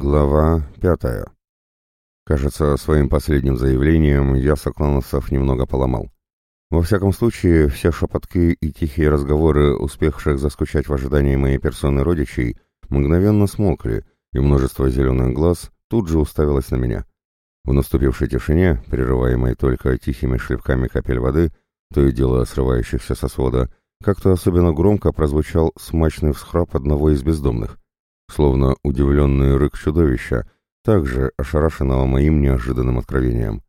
Глава пятая. Кажется, своим последним заявлением я соклановцев немного поломал. Во всяком случае, все шепотки и тихие разговоры, успевших заскучать в ожидании моей персоны родичей, мгновенно смолкли, и множество зеленых глаз тут же уставилось на меня. В наступившей тишине, прерываемой только тихими шлепками капель воды, то и дело срывающихся со свода, как-то особенно громко прозвучал смачный всхрап одного из бездомных — словно удивленный рык чудовища, также ошарашенного моим неожиданным откровением.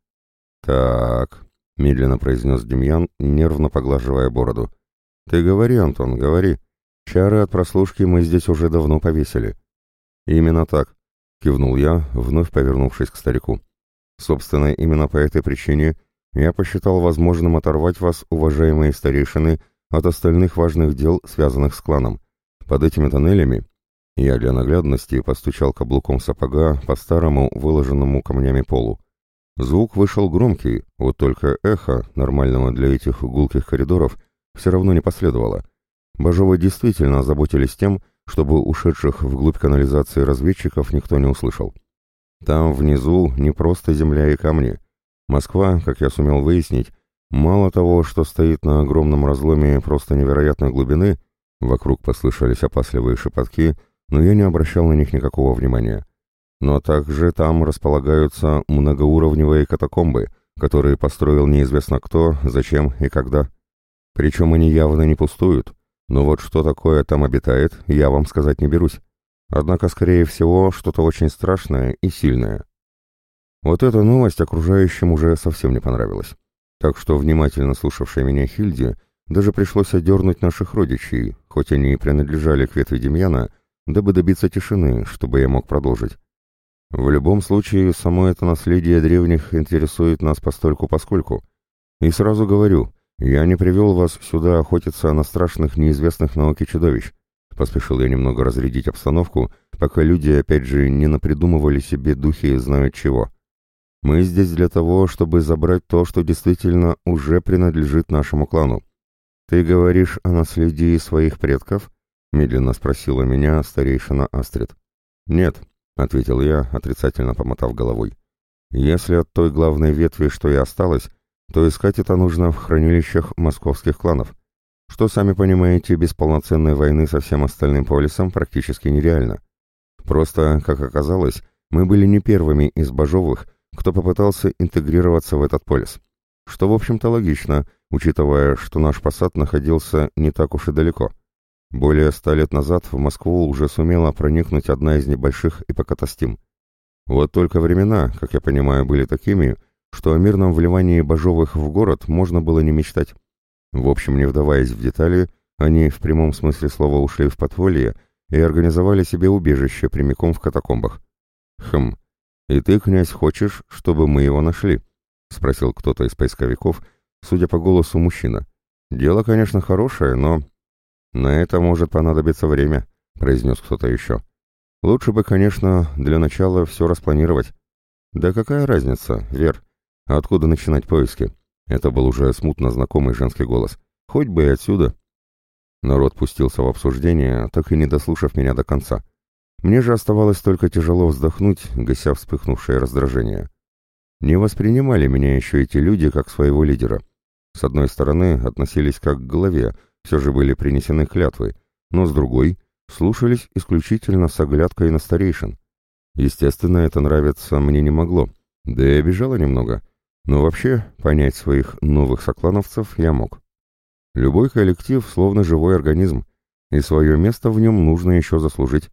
«Так», — медленно произнес Демьян, нервно поглаживая бороду. «Ты говори, Антон, говори. Чары от прослушки мы здесь уже давно повесили». «Именно так», — кивнул я, вновь повернувшись к старику. «Собственно, именно по этой причине я посчитал возможным оторвать вас, уважаемые старейшины, от остальных важных дел, связанных с кланом. Под этими тоннелями я для наглядности постучал каблуком сапога по старому, выложенному камнями полу. Звук вышел громкий, вот только эхо, нормального для этих гулких коридоров, все равно не последовало. Бажовы действительно озаботились тем, чтобы ушедших вглубь канализации разведчиков никто не услышал. Там внизу не просто земля и камни. Москва, как я сумел выяснить, мало того, что стоит на огромном разломе просто невероятной глубины, вокруг послышались опасливые шепотки — но я не обращал на них никакого внимания. Но также там располагаются многоуровневые катакомбы, которые построил неизвестно кто, зачем и когда. Причем они явно не пустуют, но вот что такое там обитает, я вам сказать не берусь. Однако, скорее всего, что-то очень страшное и сильное. Вот эта новость окружающим уже совсем не понравилась. Так что внимательно слушавшей меня Хильде даже пришлось одернуть наших родичей, хоть они и принадлежали к ветви Демьяна, дабы добиться тишины, чтобы я мог продолжить. В любом случае, само это наследие древних интересует нас постольку-поскольку. И сразу говорю, я не привел вас сюда охотиться на страшных неизвестных науке чудовищ. Поспешил я немного разрядить обстановку, пока люди опять же не напридумывали себе духи знают чего. Мы здесь для того, чтобы забрать то, что действительно уже принадлежит нашему клану. Ты говоришь о наследии своих предков? — медленно спросила меня старейшина Астрид. «Нет», — ответил я, отрицательно помотав головой. «Если от той главной ветви, что и осталось, то искать это нужно в хранилищах московских кланов, что, сами понимаете, без полноценной войны со всем остальным полисом практически нереально. Просто, как оказалось, мы были не первыми из Бажовых, кто попытался интегрироваться в этот полис. Что, в общем-то, логично, учитывая, что наш посад находился не так уж и далеко. Более ста лет назад в Москву уже сумела проникнуть одна из небольших ипокатастим. Вот только времена, как я понимаю, были такими, что о мирном вливании Бажовых в город можно было не мечтать. В общем, не вдаваясь в детали, они в прямом смысле слова ушли в подполье и организовали себе убежище прямиком в катакомбах. «Хм, и ты, князь, хочешь, чтобы мы его нашли?» — спросил кто-то из поисковиков, судя по голосу мужчина. «Дело, конечно, хорошее, но «На это может понадобиться время», — произнес кто-то еще. «Лучше бы, конечно, для начала все распланировать». «Да какая разница, Вер? Откуда начинать поиски?» Это был уже смутно знакомый женский голос. «Хоть бы и отсюда». Народ пустился в обсуждение, так и не дослушав меня до конца. Мне же оставалось только тяжело вздохнуть, гася вспыхнувшее раздражение. Не воспринимали меня еще эти люди как своего лидера. С одной стороны, относились как к главе, все же были принесены клятвы, но с другой слушались исключительно с оглядкой на старейшин. Естественно, это нравиться мне не могло, да и обижало немного, но вообще понять своих новых соклановцев я мог. Любой коллектив словно живой организм, и свое место в нем нужно еще заслужить.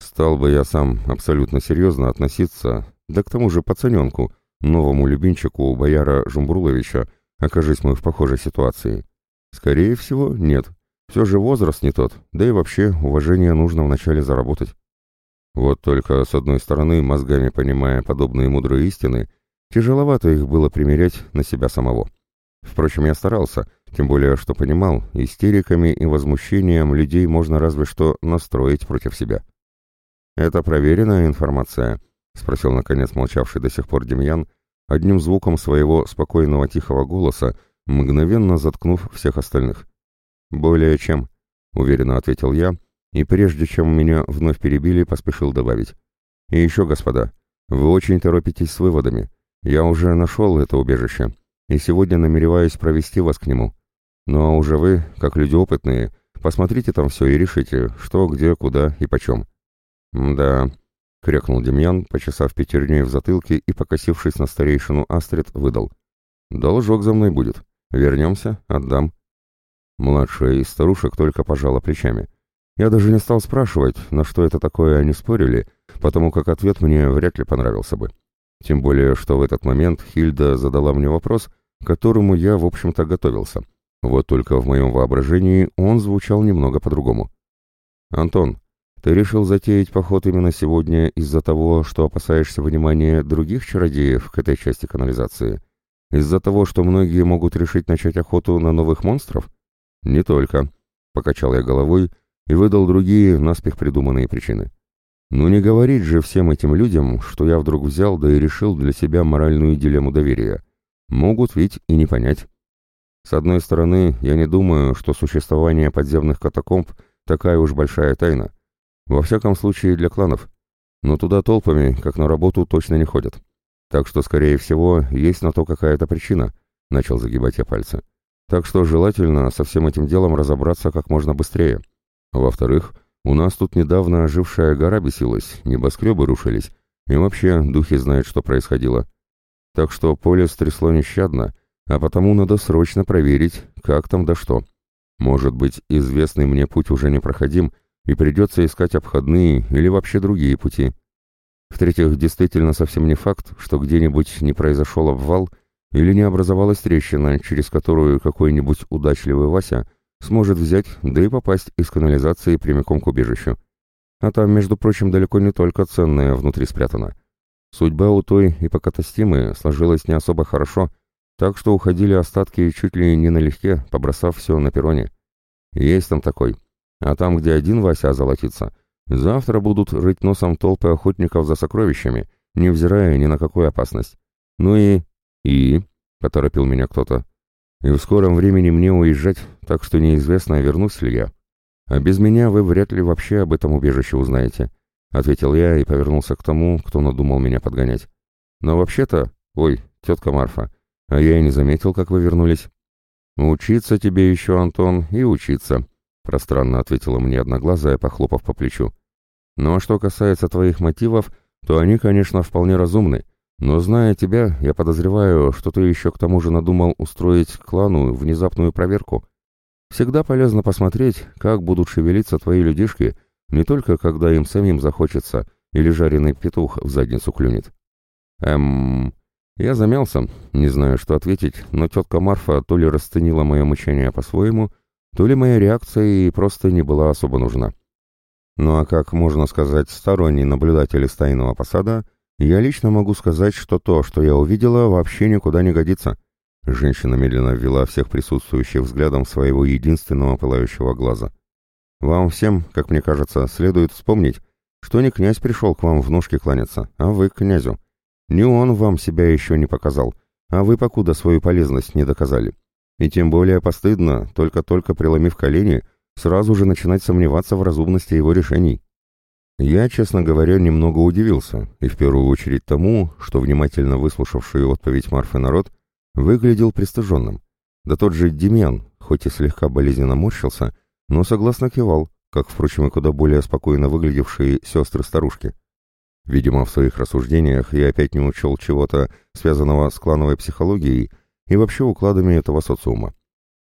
Стал бы я сам абсолютно серьезно относиться, да к тому же пацаненку, новому любимчику бояра Жумбруловича, окажись мы в похожей ситуации. Скорее всего, нет. Все же возраст не тот, да и вообще уважение нужно вначале заработать. Вот только, с одной стороны, мозгами понимая подобные мудрые истины, тяжеловато их было примерять на себя самого. Впрочем, я старался, тем более, что понимал, истериками и возмущением людей можно разве что настроить против себя. «Это проверенная информация?» — спросил, наконец, молчавший до сих пор Демьян, одним звуком своего спокойного тихого голоса, мгновенно заткнув всех остальных. «Более чем», — уверенно ответил я, и прежде чем меня вновь перебили, поспешил добавить. И еще, господа, вы очень торопитесь с выводами. Я уже нашел это убежище, и сегодня намереваюсь провести вас к нему. Ну а уже вы, как люди опытные, посмотрите там все и решите, что, где, куда и почем. «Да», — крякнул Демьян, почесав пятерней в затылке и, покосившись на старейшину Астрид, выдал. «Должок за мной будет. Вернемся, отдам». Младшая из старушек только пожала плечами. Я даже не стал спрашивать, на что это такое они спорили, потому как ответ мне вряд ли понравился бы. Тем более, что в этот момент Хильда задала мне вопрос, к которому я, в общем-то, готовился. Вот только в моем воображении он звучал немного по-другому. «Антон, ты решил затеять поход именно сегодня из-за того, что опасаешься внимания других чародеев к этой части канализации? Из-за того, что многие могут решить начать охоту на новых монстров?» «Не только», — покачал я головой и выдал другие, наспех придуманные причины. «Ну не говорить же всем этим людям, что я вдруг взял да и решил для себя моральную дилемму доверия. Могут ведь и не понять. С одной стороны, я не думаю, что существование подземных катакомб такая уж большая тайна. Во всяком случае для кланов. Но туда толпами, как на работу, точно не ходят. Так что, скорее всего, есть на то какая-то причина», — начал загибать я пальцы. Так что желательно со всем этим делом разобраться как можно быстрее. Во-вторых, у нас тут недавно ожившая гора бесилась, небоскребы рушились, и вообще духи знают, что происходило. Так что поле стрясло нещадно, а потому надо срочно проверить, как там да что. Может быть, известный мне путь уже непроходим, и придется искать обходные или вообще другие пути. В-третьих, действительно совсем не факт, что где-нибудь не произошел обвал – или не образовалась трещина, через которую какой-нибудь удачливый Вася сможет взять, да и попасть из канализации прямиком к убежищу. А там, между прочим, далеко не только ценное внутри спрятано. Судьба у той ипокатастимы сложилась не особо хорошо, так что уходили остатки чуть ли не налегке, побросав все на перроне. Есть там такой. А там, где один Вася озолотится, завтра будут рыть носом толпы охотников за сокровищами, невзирая ни на какую опасность. Ну и «И?» — поторопил меня кто-то. «И в скором времени мне уезжать, так что неизвестно, вернусь ли я. А без меня вы вряд ли вообще об этом убежище узнаете», — ответил я и повернулся к тому, кто надумал меня подгонять. «Но вообще-то... Ой, тетка Марфа, а я и не заметил, как вы вернулись». «Учиться тебе еще, Антон, и учиться», — пространно ответила мне одноглазая, похлопав по плечу. «Ну а что касается твоих мотивов, то они, конечно, вполне разумны, но зная тебя, я подозреваю, что ты еще к тому же надумал устроить клану внезапную проверку. Всегда полезно посмотреть, как будут шевелиться твои людишки, не только когда им самим захочется или жареный петух в задницу клюнет. Эм... Я замялся, не знаю, что ответить, но тетка Марфа то ли расценила мое мучение по-своему, то ли моя реакция ей просто не была особо нужна. Ну а как можно сказать сторонний наблюдатель из тайного посада, я лично могу сказать, что то, что я увидела, вообще никуда не годится. Женщина медленно ввела всех присутствующих взглядом своего единственного пылающего глаза. Вам всем, как мне кажется, следует вспомнить, что не князь пришел к вам в ножки кланяться, а вы к князю. Не он вам себя еще не показал, а вы покуда свою полезность не доказали. И тем более постыдно, только-только преломив колени, сразу же начинать сомневаться в разумности его решений. Я, честно говоря, немного удивился, и в первую очередь тому, что внимательно выслушавший отповедь Марфы народ выглядел пристыженным. Да тот же Демьян, хоть и слегка болезненно морщился, но согласно кивал, как, впрочем, и куда более спокойно выглядевшие сестры-старушки. Видимо, в своих рассуждениях я опять не учел чего-то, связанного с клановой психологией и вообще укладами этого социума.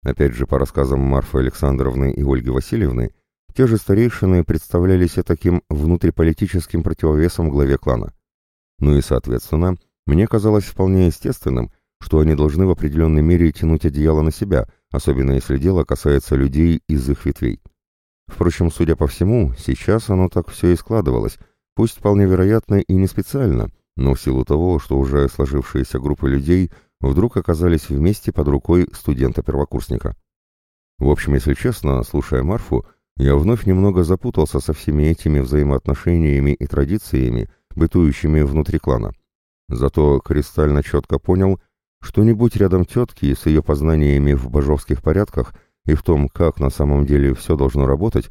Опять же, по рассказам Марфы Александровны и Ольги Васильевны, те же старейшины представлялись таким внутриполитическим противовесом главе клана. Ну и, соответственно, мне казалось вполне естественным, что они должны в определенной мере тянуть одеяло на себя, особенно если дело касается людей из их ветвей. Впрочем, судя по всему, сейчас оно так все и складывалось, пусть вполне вероятно и не специально, но в силу того, что уже сложившиеся группы людей вдруг оказались вместе под рукой студента-первокурсника. В общем, если честно, слушая Марфу, я вновь немного запутался со всеми этими взаимоотношениями и традициями, бытующими внутри клана. Зато кристально четко понял, что не будь рядом тетки с ее познаниями в божовских порядках и в том, как на самом деле все должно работать,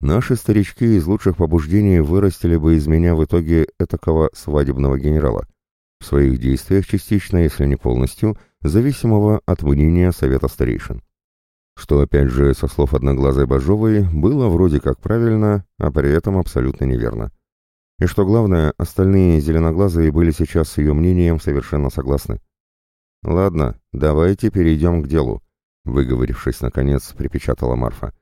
наши старички из лучших побуждений вырастили бы из меня в итоге этакого свадебного генерала, в своих действиях частично, если не полностью, зависимого от мнения Совета Старейшин. Что, опять же, со слов одноглазой Бажовой, было вроде как правильно, а при этом абсолютно неверно. И что главное, остальные зеленоглазые были сейчас с ее мнением совершенно согласны. «Ладно, давайте перейдем к делу», — выговорившись, наконец, припечатала Марфа.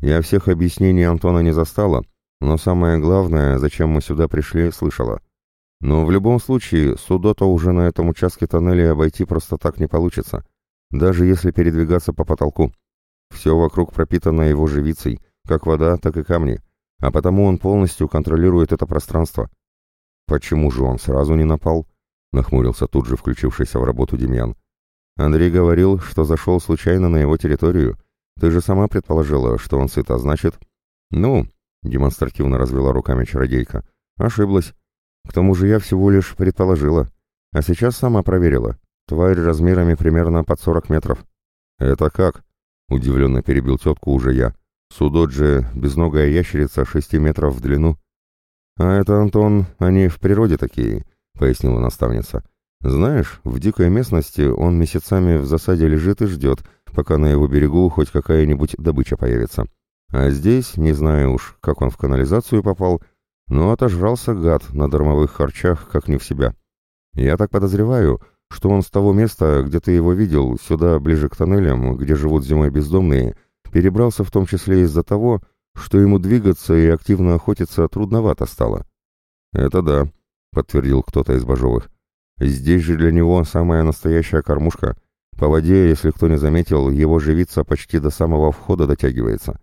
«Я всех объяснений Антона не застала, но самое главное, зачем мы сюда пришли, слышала. Но в любом случае, Судота уже на этом участке тоннеля обойти просто так не получится, даже если передвигаться по потолку. Все вокруг пропитано его живицей, как вода, так и камни, а потому он полностью контролирует это пространство. Почему же он сразу не напал? Нахмурился тут же включившийся в работу Демьян. Андрей говорил, что зашел случайно на его территорию. Ты же сама предположила, что он сыт, а значит... Ну, демонстративно развела руками чародейка. Ошиблась. К тому же я всего лишь предположила. А сейчас сама проверила. Тварь размерами примерно под сорок метров. Это как? Удивленно перебил тетку уже я. Судоджи — безногая ящерица шести метров в длину. А это, Антон, они в природе такие, пояснила наставница. Знаешь, в дикой местности он месяцами в засаде лежит и ждет, пока на его берегу хоть какая-нибудь добыча появится. А здесь, не знаю уж, как он в канализацию попал, но отожрался гад на дармовых харчах, как не в себя. Я так подозреваю, что он с того места, где ты его видел, сюда, ближе к тоннелям, где живут зимой бездомные, перебрался в том числе из-за того, что ему двигаться и активно охотиться трудновато стало. «Это да», — подтвердил кто-то из Бажовых. «Здесь же для него самая настоящая кормушка. По воде, если кто не заметил, его живица почти до самого входа дотягивается.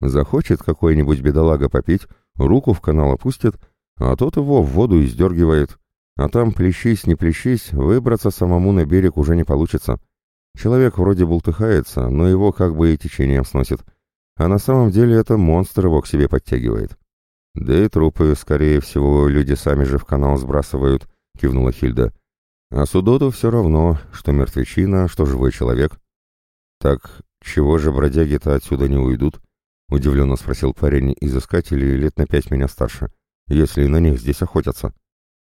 Захочет какой-нибудь бедолага попить, руку в канал опустит, а тот его в воду издергивает, а там, плещись, не плещись, выбраться самому на берег уже не получится. Человек вроде бултыхается, но его как бы и течением сносит. А на самом деле это монстр его к себе подтягивает. Да и трупы, скорее всего, люди сами же в канал сбрасывают, кивнула Хильда. А Судоту все равно, что мертвечина, что живой человек. Так чего же бродяги-то отсюда не уйдут? Удивленно спросил парень из искателей лет на пять меня старше, если на них здесь охотятся.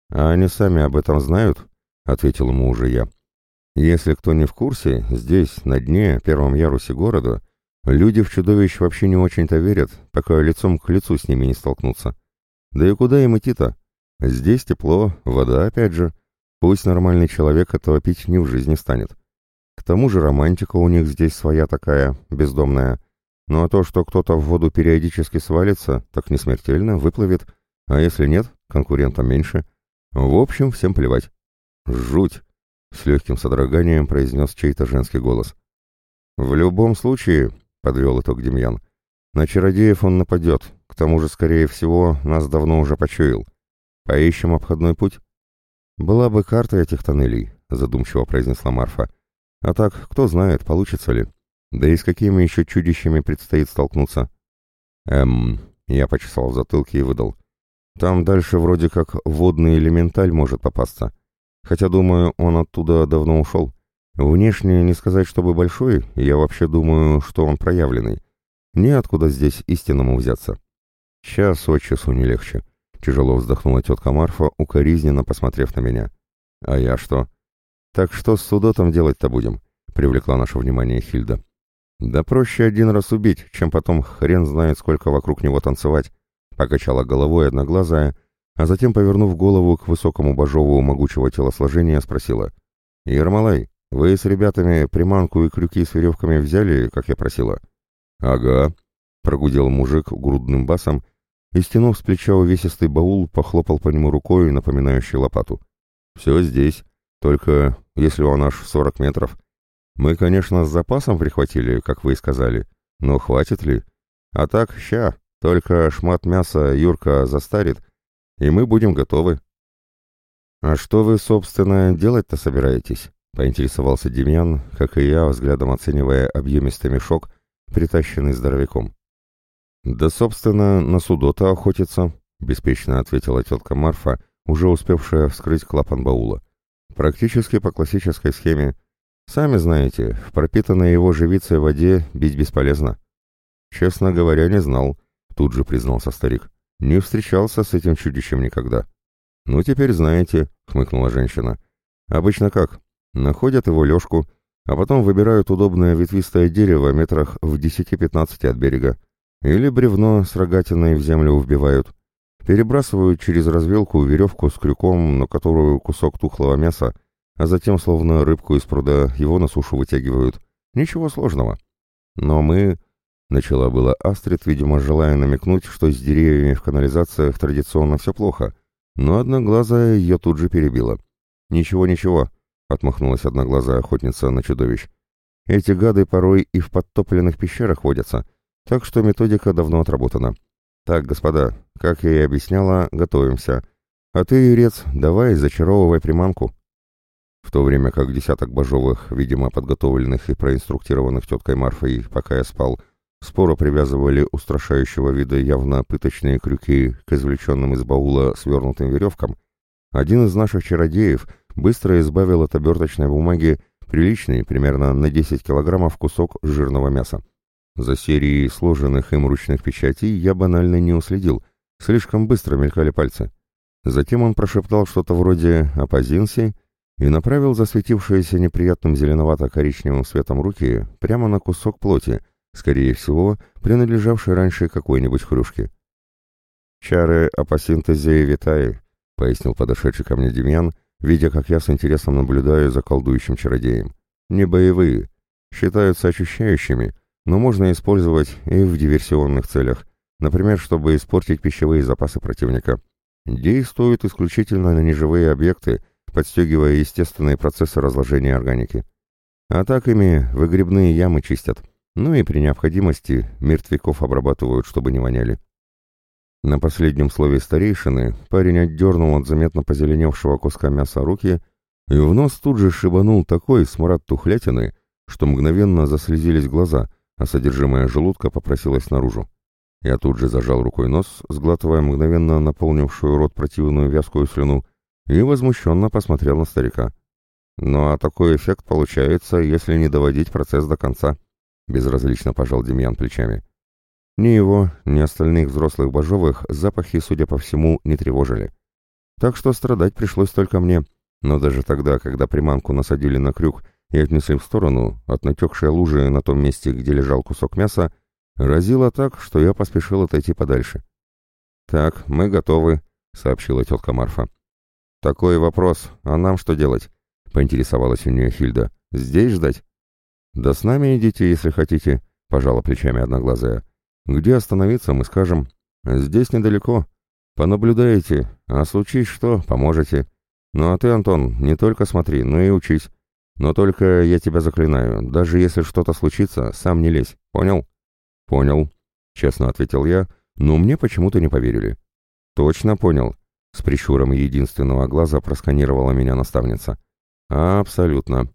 «А они сами об этом знают?» — ответил ему уже я. «Если кто не в курсе, здесь, на дне, первом ярусе города, люди в чудовищ вообще не очень-то верят, пока лицом к лицу с ними не столкнутся. Да и куда им идти-то? Здесь тепло, вода опять же. Пусть нормальный человек этого пить ни в жизни станет. К тому же романтика у них здесь своя такая, бездомная. Ну а то, что кто-то в воду периодически свалится, так не смертельно, выплывет. А если нет, конкурентам меньше — в общем, всем плевать. Жуть! С легким содроганием произнес чей-то женский голос. В любом случае, подвел итог Демьян, на чародеев он нападет, к тому же, скорее всего, нас давно уже почуял. Поищем обходной путь? Была бы карта этих тоннелей, задумчиво произнесла Марфа. А так, кто знает, получится ли. Да и с какими еще чудищами предстоит столкнуться. Эм, я почесал в затылке и выдал. Там дальше вроде как водный элементаль может попасться. Хотя, думаю, он оттуда давно ушел. Внешне не сказать, чтобы большой, я вообще думаю, что он проявленный. Неоткуда здесь истинному взяться. Час от часу не легче. Тяжело вздохнула тетка Марфа, укоризненно посмотрев на меня. А я что? Так что с судотом делать-то будем? Привлекла наше внимание Хильда. Да проще один раз убить, чем потом хрен знает сколько вокруг него танцевать покачала головой одноглазая, а затем, повернув голову к высокому божову могучего телосложения, спросила. «Ермолай, вы с ребятами приманку и крюки с веревками взяли, как я просила?» «Ага», — прогудел мужик грудным басом и, стянув с плеча увесистый баул, похлопал по нему рукой, напоминающей лопату. «Все здесь, только если он аж сорок метров. Мы, конечно, с запасом прихватили, как вы и сказали, но хватит ли? А так, ща, только шмат мяса Юрка застарит, и мы будем готовы. «А что вы, собственно, делать-то собираетесь?» — поинтересовался Демьян, как и я, взглядом оценивая объемистый мешок, притащенный здоровяком. «Да, собственно, на судо-то охотиться», — беспечно ответила тетка Марфа, уже успевшая вскрыть клапан баула. «Практически по классической схеме. Сами знаете, в пропитанной его живицей воде бить бесполезно». «Честно говоря, не знал», тут же признался старик. «Не встречался с этим чудищем никогда». «Ну, теперь знаете», — хмыкнула женщина. «Обычно как? Находят его лёжку, а потом выбирают удобное ветвистое дерево метрах в 10-15 от берега. Или бревно с рогатиной в землю вбивают. Перебрасывают через развилку веревку с крюком, на которую кусок тухлого мяса, а затем, словно рыбку из пруда, его на сушу вытягивают. Ничего сложного. Но мы... Начала было Астрид, видимо, желая намекнуть, что с деревьями в канализациях традиционно все плохо, но одноглазая ее тут же перебила. «Ничего, ничего», — отмахнулась одноглазая охотница на чудовищ. «Эти гады порой и в подтопленных пещерах водятся, так что методика давно отработана. Так, господа, как я и объясняла, готовимся. А ты, Юрец, давай зачаровывай приманку». В то время как десяток божовых, видимо, подготовленных и проинструктированных теткой Марфой, пока я спал, споро привязывали устрашающего вида явно пыточные крюки к извлеченным из баула свернутым веревкам, один из наших чародеев быстро избавил от оберточной бумаги приличный, примерно на 10 килограммов кусок жирного мяса. За серией сложенных им ручных печатей я банально не уследил, слишком быстро мелькали пальцы. Затем он прошептал что-то вроде «Апозинси» и направил засветившиеся неприятным зеленовато-коричневым светом руки прямо на кусок плоти, скорее всего, принадлежавший раньше какой-нибудь хрюшке. «Чары апосинтезе витаи», — пояснил подошедший ко мне Демьян, видя, как я с интересом наблюдаю за колдующим чародеем. «Не боевые, считаются очищающими, но можно использовать и в диверсионных целях, например, чтобы испортить пищевые запасы противника. Действуют исключительно на неживые объекты, подстегивая естественные процессы разложения органики. Атаками выгребные ямы чистят, ну и при необходимости мертвяков обрабатывают, чтобы не воняли. На последнем слове старейшины парень отдернул от заметно позеленевшего куска мяса руки и в нос тут же шибанул такой смрад тухлятины, что мгновенно заслезились глаза, а содержимое желудка попросилось наружу. Я тут же зажал рукой нос, сглатывая мгновенно наполнившую рот противную вязкую слюну, и возмущенно посмотрел на старика. «Ну а такой эффект получается, если не доводить процесс до конца», — безразлично пожал Демьян плечами. Ни его, ни остальных взрослых божовых запахи, судя по всему, не тревожили. Так что страдать пришлось только мне, но даже тогда, когда приманку насадили на крюк и отнесли в сторону, от натекшей лужи на том месте, где лежал кусок мяса, разило так, что я поспешил отойти подальше. «Так, мы готовы», — сообщила тетка Марфа. «Такой вопрос. А нам что делать?» — поинтересовалась у нее Хильда. «Здесь ждать?» «Да с нами идите, если хотите», — пожала плечами одноглазая. «Где остановиться, мы скажем. Здесь недалеко. Понаблюдаете, а случись что, поможете. Ну а ты, Антон, не только смотри, но и учись. Но только я тебя заклинаю, даже если что-то случится, сам не лезь. Понял?» «Понял», — честно ответил я, но мне почему-то не поверили. «Точно понял», с прищуром единственного глаза просканировала меня наставница. «Абсолютно».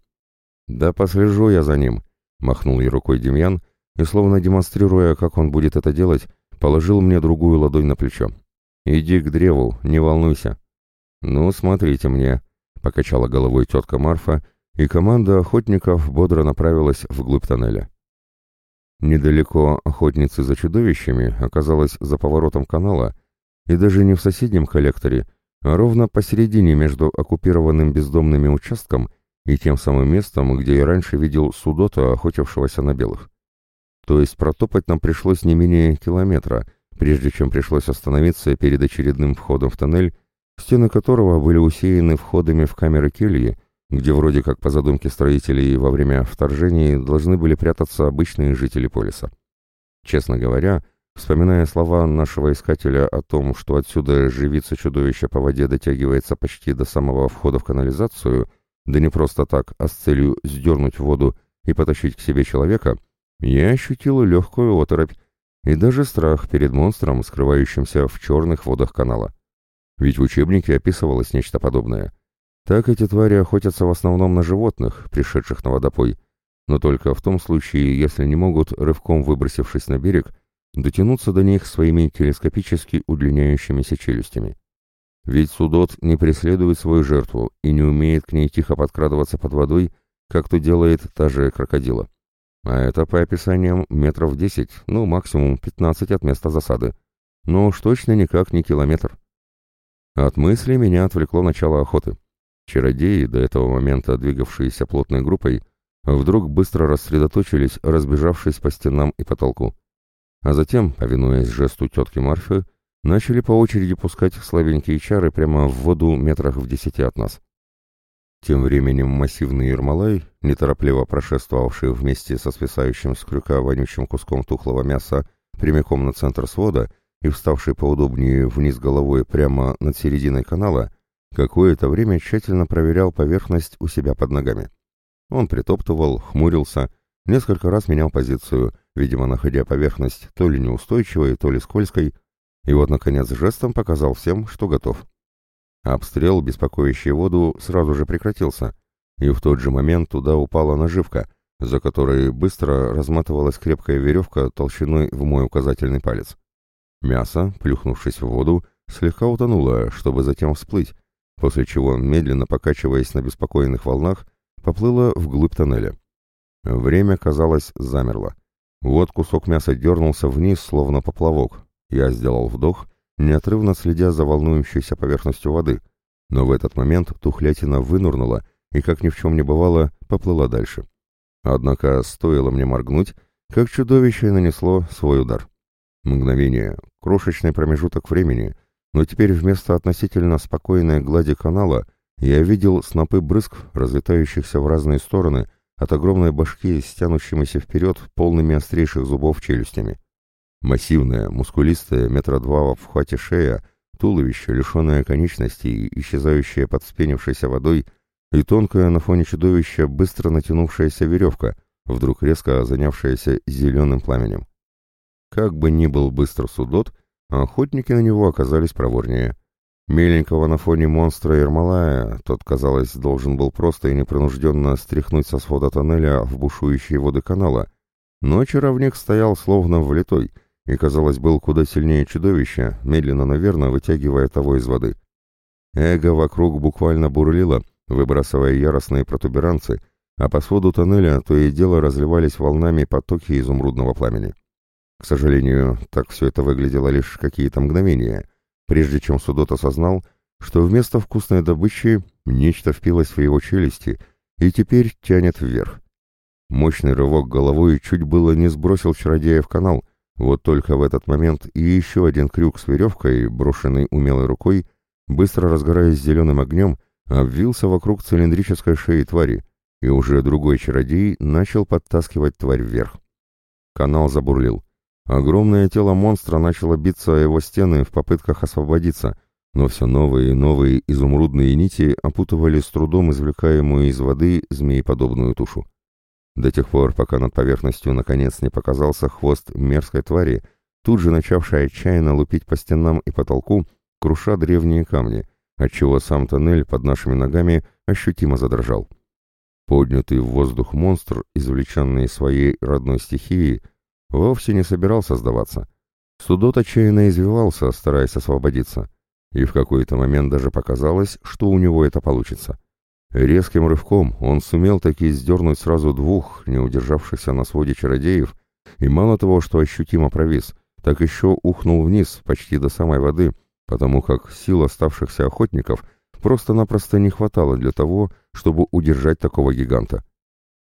«Да послежу я за ним», — махнул ей рукой Демьян, и, словно демонстрируя, как он будет это делать, положил мне другую ладонь на плечо. «Иди к древу, не волнуйся». «Ну, смотрите мне», — покачала головой тетка Марфа, и команда охотников бодро направилась вглубь тоннеля. Недалеко охотницы за чудовищами оказалась за поворотом канала, и даже не в соседнем коллекторе, а ровно посередине между оккупированным бездомными участком и тем самым местом, где я раньше видел судота, охотившегося на белых. То есть протопать нам пришлось не менее километра, прежде чем пришлось остановиться перед очередным входом в тоннель, стены которого были усеяны входами в камеры кельи, где вроде как по задумке строителей во время вторжений должны были прятаться обычные жители полиса. Честно говоря, Вспоминая слова нашего искателя о том, что отсюда живица чудовища по воде дотягивается почти до самого входа в канализацию, да не просто так, а с целью сдернуть воду и потащить к себе человека, я ощутил легкую оторопь и даже страх перед монстром, скрывающимся в черных водах канала. Ведь в учебнике описывалось нечто подобное. Так эти твари охотятся в основном на животных, пришедших на водопой, но только в том случае, если не могут, рывком выбросившись на берег, дотянуться до них своими телескопически удлиняющимися челюстями. Ведь судот не преследует свою жертву и не умеет к ней тихо подкрадываться под водой, как то делает та же крокодила. а это по описаниям метров 10, ну максимум 15 от места засады. Но уж точно никак не километр. От мысли меня отвлекло начало охоты. Чародеи, до этого момента двигавшиеся плотной группой, вдруг быстро рассредоточились, разбежавшись по стенам и потолку. А затем, повинуясь жесту тетки Марфы, начали по очереди пускать слабенькие чары прямо в воду метрах в десяти от нас. Тем временем массивный Ермолай, неторопливо прошествовавший вместе со свисающим с крюка вонючим куском тухлого мяса прямиком на центр свода и вставший поудобнее вниз головой прямо над серединой канала, какое-то время тщательно проверял поверхность у себя под ногами. Он притоптывал, хмурился, несколько раз менял позицию, видимо, находя поверхность то ли неустойчивой, то ли скользкой, и вот, наконец, жестом показал всем, что готов. Обстрел, беспокоящий воду, сразу же прекратился, и в тот же момент туда упала наживка, за которой быстро разматывалась крепкая веревка толщиной в мой указательный палец. Мясо, плюхнувшись в воду, слегка утонуло, чтобы затем всплыть, после чего, медленно покачиваясь на беспокойных волнах, поплыло вглубь тоннеля. Время, казалось, замерло. Вот кусок мяса дернулся вниз, словно поплавок. Я сделал вдох, неотрывно следя за волнующейся поверхностью воды, но в этот момент тухлятина вынурнула и, как ни в чем не бывало, поплыла дальше. Однако стоило мне моргнуть, как чудовище нанесло свой удар. Мгновение, крошечный промежуток времени, но теперь вместо относительно спокойной глади канала я видел снопы брызг, разлетающихся в разные стороны от огромной башки с тянущимися вперед полными острейших зубов челюстями. Массивная, мускулистая, метра два в обхвате шея, туловище, лишенное конечностей, исчезающее под вспенившейся водой, и тонкая на фоне чудовища быстро натянувшаяся веревка, вдруг резко занявшаяся зеленым пламенем. Как бы ни был быстр судот, охотники на него оказались проворнее. Меленького на фоне монстра Ермолая тот, казалось, должен был просто и непринужденно стряхнуть со свода тоннеля в бушующие воды канала, но чаровник стоял словно влитой — и, казалось, был куда сильнее чудовища, медленно, наверное, вытягивая того из воды. Эго вокруг буквально бурлило, выбрасывая яростные протуберанцы, а по своду тоннеля то и дело разливались волнами потоки изумрудного пламени. К сожалению, так все это выглядело лишь какие-то мгновения, прежде чем Судот осознал, что вместо вкусной добычи нечто впилось в его челюсти и теперь тянет вверх. Мощный рывок головой чуть было не сбросил чародея в канал — вот только в этот момент и еще один крюк с веревкой, брошенный умелой рукой, быстро разгораясь зеленым огнем, обвился вокруг цилиндрической шеи твари, и уже другой чародей начал подтаскивать тварь вверх. Канал забурлил. Огромное тело монстра начало биться о его стены в попытках освободиться, но все новые и новые изумрудные нити опутывали с трудом извлекаемую из воды змееподобную тушу. До тех пор, пока над поверхностью наконец не показался хвост мерзкой твари, тут же начавший отчаянно лупить по стенам и потолку, круша древние камни, отчего сам тоннель под нашими ногами ощутимо задрожал. Поднятый в воздух монстр, извлеченный своей родной стихией, вовсе не собирался сдаваться. Судот отчаянно извивался, стараясь освободиться, и в какой-то момент даже показалось, что у него это получится. Резким рывком он сумел таки сдернуть сразу двух, не удержавшихся на своде чародеев, и мало того, что ощутимо провис, так еще ухнул вниз, почти до самой воды, потому как сил оставшихся охотников просто-напросто не хватало для того, чтобы удержать такого гиганта.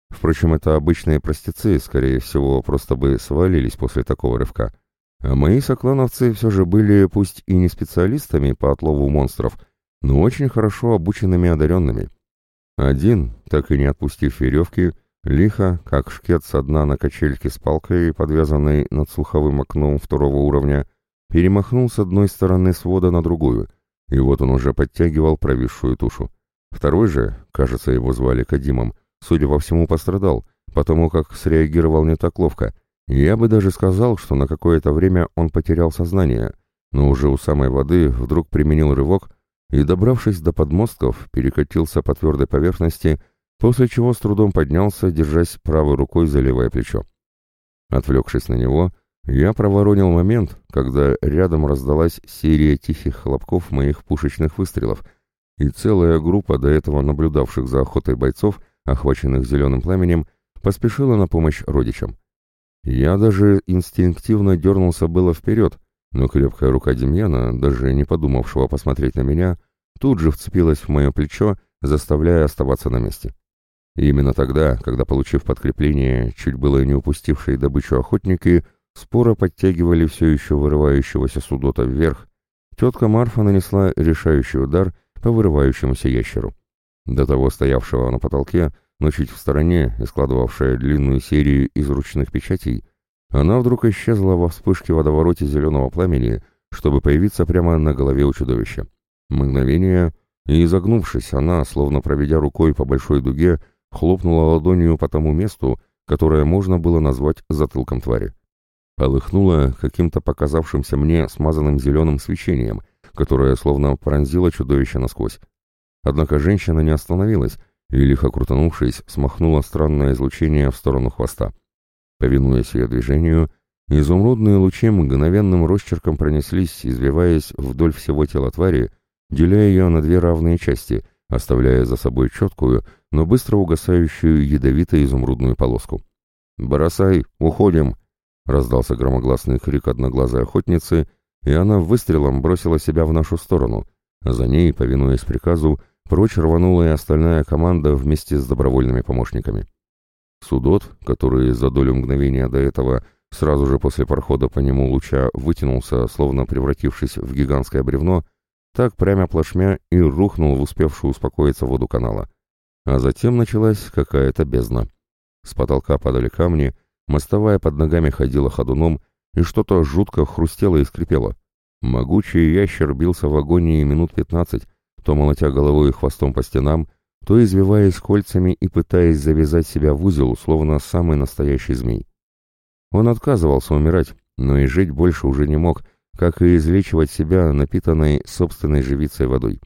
Впрочем, это обычные простецы, скорее всего, просто бы свалились после такого рывка. А мои соклановцы все же были, пусть и не специалистами по отлову монстров, но очень хорошо обученными одаренными. Один, так и не отпустив веревки, лихо, как шкет со дна на качельке с палкой, подвязанной над слуховым окном второго уровня, перемахнул с одной стороны свода на другую, и вот он уже подтягивал провисшую тушу. Второй же, кажется, его звали Кадимом, судя по всему, пострадал, потому как среагировал не так ловко. Я бы даже сказал, что на какое-то время он потерял сознание, но уже у самой воды вдруг применил рывок и, добравшись до подмостков, перекатился по твердой поверхности, после чего с трудом поднялся, держась правой рукой за левое плечо. Отвлекшись на него, я проворонил момент, когда рядом раздалась серия тихих хлопков моих пушечных выстрелов, и целая группа до этого наблюдавших за охотой бойцов, охваченных зеленым пламенем, поспешила на помощь родичам. Я даже инстинктивно дернулся было вперед, но крепкая рука Демьяна, даже не подумавшего посмотреть на меня, тут же вцепилась в мое плечо, заставляя оставаться на месте. И именно тогда, когда, получив подкрепление, чуть было не упустившие добычу охотники, споро подтягивали все еще вырывающегося судота вверх, тетка Марфа нанесла решающий удар по вырывающемуся ящеру. До того стоявшего на потолке, но чуть в стороне и складывавшая длинную серию из ручных печатей, она вдруг исчезла во вспышке водовороте зеленого пламени, чтобы появиться прямо на голове у чудовища. Мгновение, и изогнувшись, она, словно проведя рукой по большой дуге, хлопнула ладонью по тому месту, которое можно было назвать затылком твари. Полыхнула каким-то показавшимся мне смазанным зеленым свечением, которое словно пронзило чудовище насквозь. Однако женщина не остановилась и, лихо крутанувшись, смахнула странное излучение в сторону хвоста. Повинуясь ее движению, изумрудные лучи мгновенным росчерком пронеслись, извиваясь вдоль всего тела твари, деля ее на две равные части, оставляя за собой четкую, но быстро угасающую ядовито-изумрудную полоску. «Бросай, уходим!» — раздался громогласный крик одноглазой охотницы, и она выстрелом бросила себя в нашу сторону, а за ней, повинуясь приказу, прочь рванула и остальная команда вместе с добровольными помощниками. Судот, который за долю мгновения до этого сразу же после прохода по нему луча вытянулся, словно превратившись в гигантское бревно, так прямо плашмя и рухнул в успевшую успокоиться воду канала. А затем началась какая-то бездна. С потолка падали камни, мостовая под ногами ходила ходуном, и что-то жутко хрустело и скрипело. Могучий ящер бился в агонии минут пятнадцать, то молотя головой и хвостом по стенам, то извиваясь кольцами и пытаясь завязать себя в узел, словно самый настоящий змей. Он отказывался умирать, но и жить больше уже не мог, как и излечивать себя напитанной собственной живицей водой.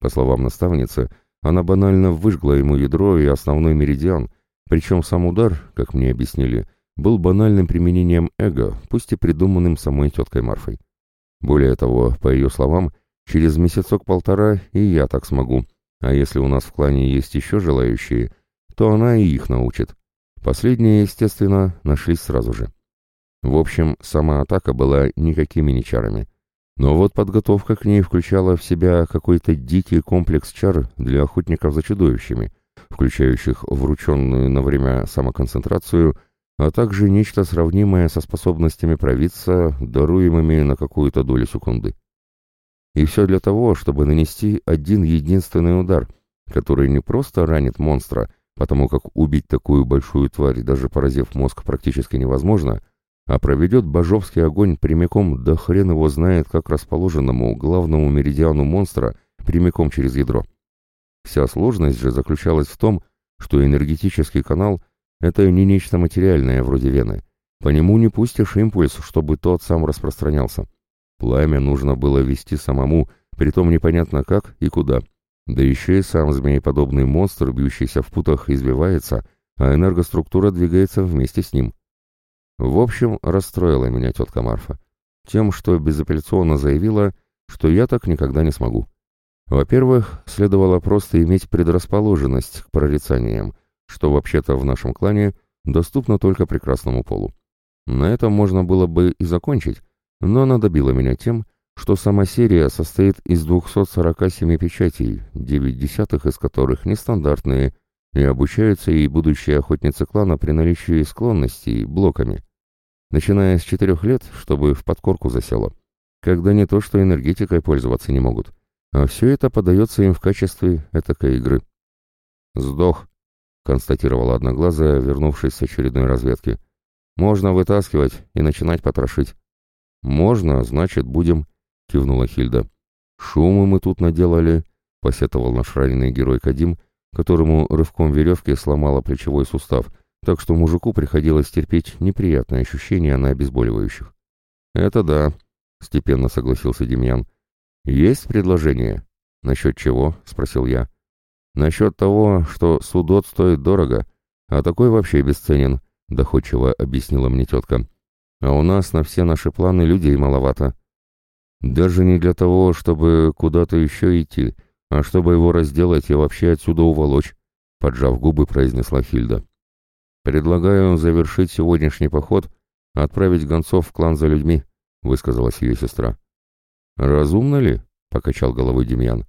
По словам наставницы, она банально выжгла ему ядро и основной меридиан, причем сам удар, как мне объяснили, был банальным применением эго, пусть и придуманным самой теткой Марфой. Более того, по ее словам, через месяцок-полтора и я так смогу, а если у нас в клане есть еще желающие, то она и их научит. Последние, естественно, нашлись сразу же. В общем, сама атака была никакими не чарами. Но вот подготовка к ней включала в себя какой-то дикий комплекс чар для охотников за чудовищами, включающих врученную на время самоконцентрацию, а также нечто сравнимое со способностями провидца, даруемыми на какую-то долю секунды. И все для того, чтобы нанести один единственный удар, который не просто ранит монстра, потому как убить такую большую тварь, даже поразив мозг, практически невозможно, а проведет божовский огонь прямиком до хрен его знает как расположенному главному меридиану монстра прямиком через ядро. Вся сложность же заключалась в том, что энергетический канал — это не нечто материальное вроде вены. По нему не пустишь импульс, чтобы тот сам распространялся. Пламя нужно было вести самому, притом непонятно как и куда. Да еще и сам змееподобный монстр, бьющийся в путах, извивается, а энергоструктура двигается вместе с ним. В общем, расстроила меня тетка Марфа. Тем, что безапелляционно заявила, что я так никогда не смогу. Во-первых, следовало просто иметь предрасположенность к прорицаниям, что вообще-то в нашем клане доступно только прекрасному полу. На этом можно было бы и закончить, но она добила меня тем, что сама серия состоит из 247 печатей, 9 десятых из которых нестандартные, и обучаются ей будущие охотницы клана при наличии склонностей блоками, начиная с четырех лет, чтобы в подкорку засело, когда не то что энергетикой пользоваться не могут, а все это подается им в качестве этакой игры. «Сдох», — констатировала одноглазая, вернувшись с очередной разведки. «Можно вытаскивать и начинать потрошить». «Можно, значит, будем», — кивнула Хильда. «Шумы мы тут наделали», — посетовал наш раненый герой Кадим, которому рывком веревки сломала плечевой сустав, так что мужику приходилось терпеть неприятные ощущения на обезболивающих. «Это да», — степенно согласился Демьян. «Есть предложение?» «Насчет чего?» — спросил я. «Насчет того, что судот стоит дорого, а такой вообще бесценен», — доходчиво объяснила мне тетка. А у нас на все наши планы людей маловато. Даже не для того, чтобы куда-то еще идти, а чтобы его разделать и вообще отсюда уволочь, поджав губы, произнесла Хильда. «Предлагаю завершить сегодняшний поход, отправить гонцов в клан за людьми», — высказалась ее сестра. «Разумно ли?» — покачал головой Демьян.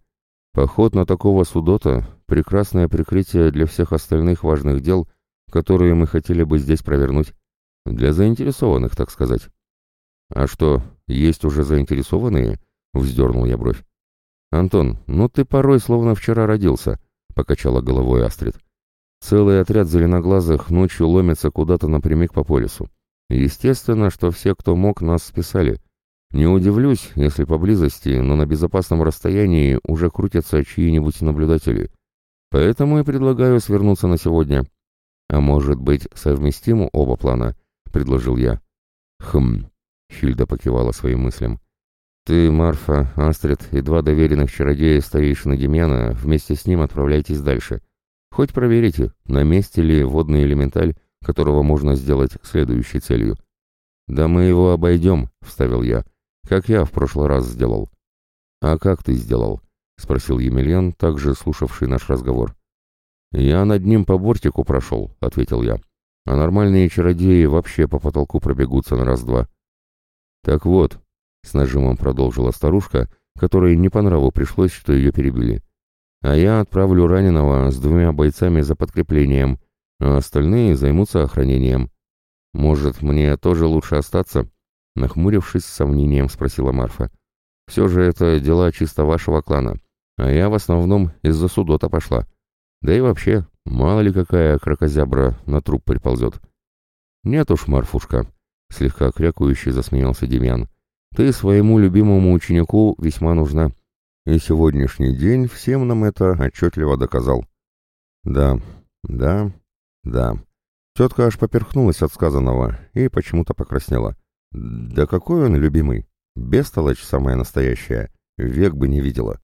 «Поход на такого судота — прекрасное прикрытие для всех остальных важных дел, которые мы хотели бы здесь провернуть. Для заинтересованных, так сказать». «А что, есть уже заинтересованные?» — вздернул я бровь. «Антон, ну ты порой словно вчера родился», — покачала головой Астрид. «Целый отряд зеленоглазых ночью ломится куда-то напрямик по полюсу. Естественно, что все, кто мог, нас списали. Не удивлюсь, если поблизости, но на безопасном расстоянии уже крутятся чьи-нибудь наблюдатели. Поэтому и предлагаю свернуться на сегодня. А может быть, совместимы оба плана?» — предложил я. «Хм...» — Хильда покивала своим мыслям. Ты, Марфа, Астрид и два доверенных чародея старейшины Демьяна вместе с ним отправляйтесь дальше. Хоть проверите, на месте ли водный элементаль, которого можно сделать следующей целью. «Да мы его обойдем», — вставил я, — «как я в прошлый раз сделал». «А как ты сделал?» — спросил Емельян, также слушавший наш разговор. «Я над ним по бортику прошел», — ответил я. «А нормальные чародеи вообще по потолку пробегутся на раз-два». «Так вот, с нажимом продолжила старушка, которой не по нраву пришлось, что ее перебили. А я отправлю раненого с двумя бойцами за подкреплением, а остальные займутся охранением. Может, мне тоже лучше остаться? Нахмурившись с сомнением, спросила Марфа. Все же это дела чисто вашего клана, а я в основном из-за судота пошла. Да и вообще, мало ли какая крокозябра на труп приползет. Нет уж, Марфушка, слегка крякующий засмеялся Демьян. Ты своему любимому ученику весьма нужна. И сегодняшний день всем нам это отчетливо доказал. Да, да, да. Тетка аж поперхнулась от сказанного и почему-то покраснела. Да какой он любимый! Бестолочь самая настоящая. Век бы не видела.